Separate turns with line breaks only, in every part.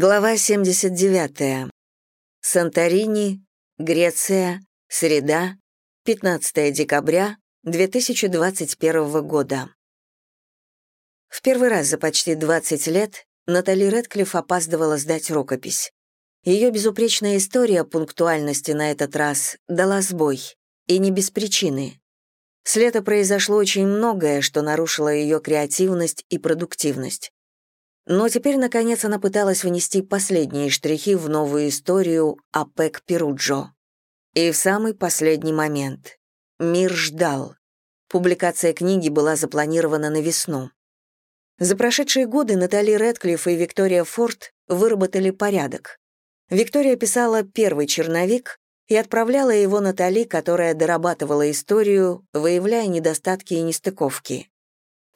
Глава 79. Санторини, Греция, среда, 15 декабря 2021 года. В первый раз за почти 20 лет Натали Редклифф опаздывала сдать рукопись. Ее безупречная история пунктуальности на этот раз дала сбой, и не без причины. С лета произошло очень многое, что нарушило ее креативность и продуктивность. Но теперь, наконец, она пыталась внести последние штрихи в новую историю о Пэк Перуджо. И в самый последний момент. Мир ждал. Публикация книги была запланирована на весну. За прошедшие годы Натали Рэдклифф и Виктория Форд выработали порядок. Виктория писала первый черновик и отправляла его Натали, которая дорабатывала историю, выявляя недостатки и нестыковки.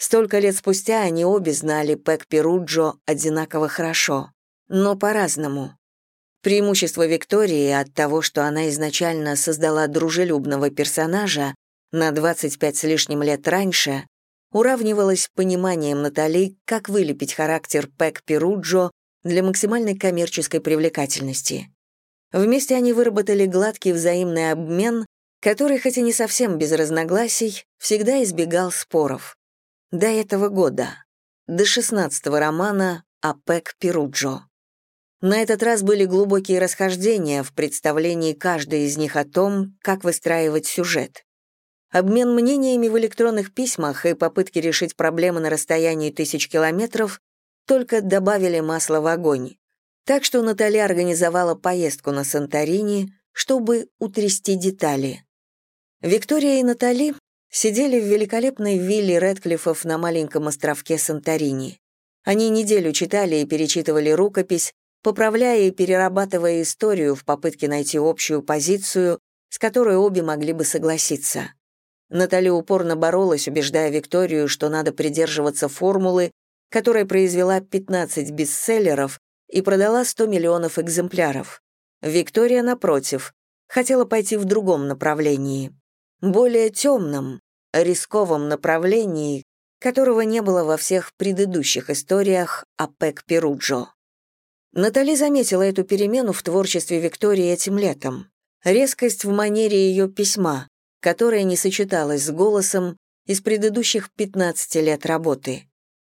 Столько лет спустя они обе знали Пэк Перуджо одинаково хорошо, но по-разному. Преимущество Виктории от того, что она изначально создала дружелюбного персонажа на 25 с лишним лет раньше, уравнивалось пониманием Натали, как вылепить характер Пэк Перуджо для максимальной коммерческой привлекательности. Вместе они выработали гладкий взаимный обмен, который, хоть и не совсем без разногласий, всегда избегал споров до этого года, до шестнадцатого романа «Апек Перуджо». На этот раз были глубокие расхождения в представлении каждой из них о том, как выстраивать сюжет. Обмен мнениями в электронных письмах и попытки решить проблемы на расстоянии тысяч километров только добавили масла в огонь. Так что Наталья организовала поездку на Санторини, чтобы утрясти детали. Виктория и Натали сидели в великолепной вилле Редклиффов на маленьком островке Санторини. Они неделю читали и перечитывали рукопись, поправляя и перерабатывая историю в попытке найти общую позицию, с которой обе могли бы согласиться. Натали упорно боролась, убеждая Викторию, что надо придерживаться формулы, которая произвела 15 бестселлеров и продала 100 миллионов экземпляров. Виктория, напротив, хотела пойти в другом направлении более темном, рисковом направлении, которого не было во всех предыдущих историях о Пэк Перуджо. Натали заметила эту перемену в творчестве Виктории этим летом. Резкость в манере ее письма, которая не сочеталась с голосом из предыдущих 15 лет работы.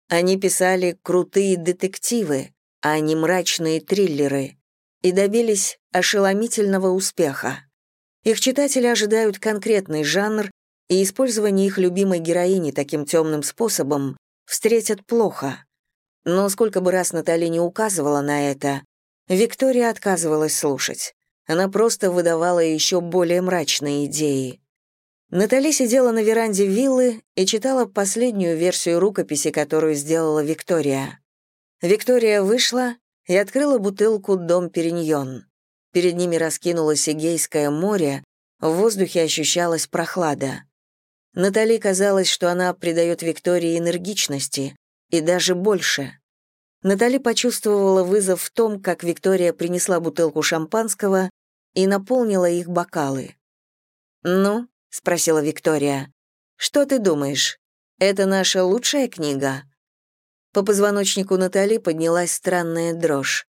Они писали крутые детективы, а не мрачные триллеры, и добились ошеломительного успеха. Их читатели ожидают конкретный жанр, и использование их любимой героини таким темным способом встретят плохо. Но сколько бы раз Натали не указывала на это, Виктория отказывалась слушать. Она просто выдавала еще более мрачные идеи. Натали сидела на веранде виллы и читала последнюю версию рукописи, которую сделала Виктория. Виктория вышла и открыла бутылку «Дом Периньон». Перед ними раскинулось Эгейское море, в воздухе ощущалась прохлада. Натали казалось, что она придает Виктории энергичности, и даже больше. Натали почувствовала вызов в том, как Виктория принесла бутылку шампанского и наполнила их бокалы. «Ну?» — спросила Виктория. «Что ты думаешь? Это наша лучшая книга?» По позвоночнику Натали поднялась странная дрожь.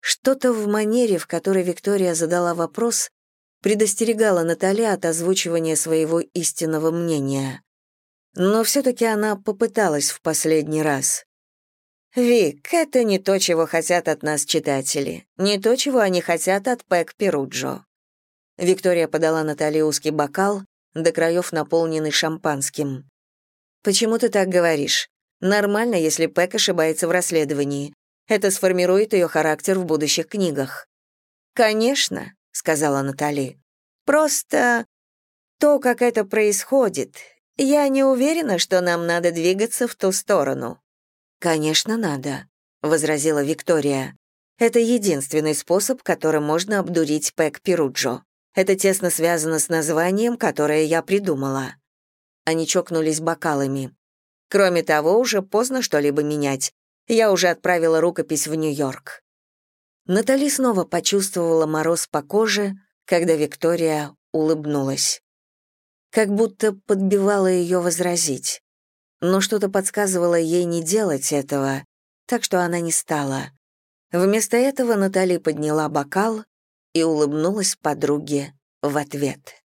Что-то в манере, в которой Виктория задала вопрос, предостерегала Натали от озвучивания своего истинного мнения. Но все-таки она попыталась в последний раз. «Вик, это не то, чего хотят от нас читатели, не то, чего они хотят от Пэк Перуджо». Виктория подала Натали узкий бокал, до краев наполненный шампанским. «Почему ты так говоришь? Нормально, если Пэк ошибается в расследовании. Это сформирует ее характер в будущих книгах. «Конечно», — сказала Натали. «Просто то, как это происходит, я не уверена, что нам надо двигаться в ту сторону». «Конечно, надо», — возразила Виктория. «Это единственный способ, которым можно обдурить Пэк Перуджо. Это тесно связано с названием, которое я придумала». Они чокнулись бокалами. Кроме того, уже поздно что-либо менять. Я уже отправила рукопись в Нью-Йорк. Натали снова почувствовала мороз по коже, когда Виктория улыбнулась. Как будто подбивала ее возразить. Но что-то подсказывало ей не делать этого, так что она не стала. Вместо этого Натали подняла бокал и улыбнулась подруге в ответ.